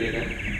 दे रहे हैं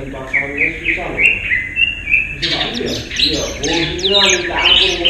你把草里面熏上了你把哪里人你也不知道你打死我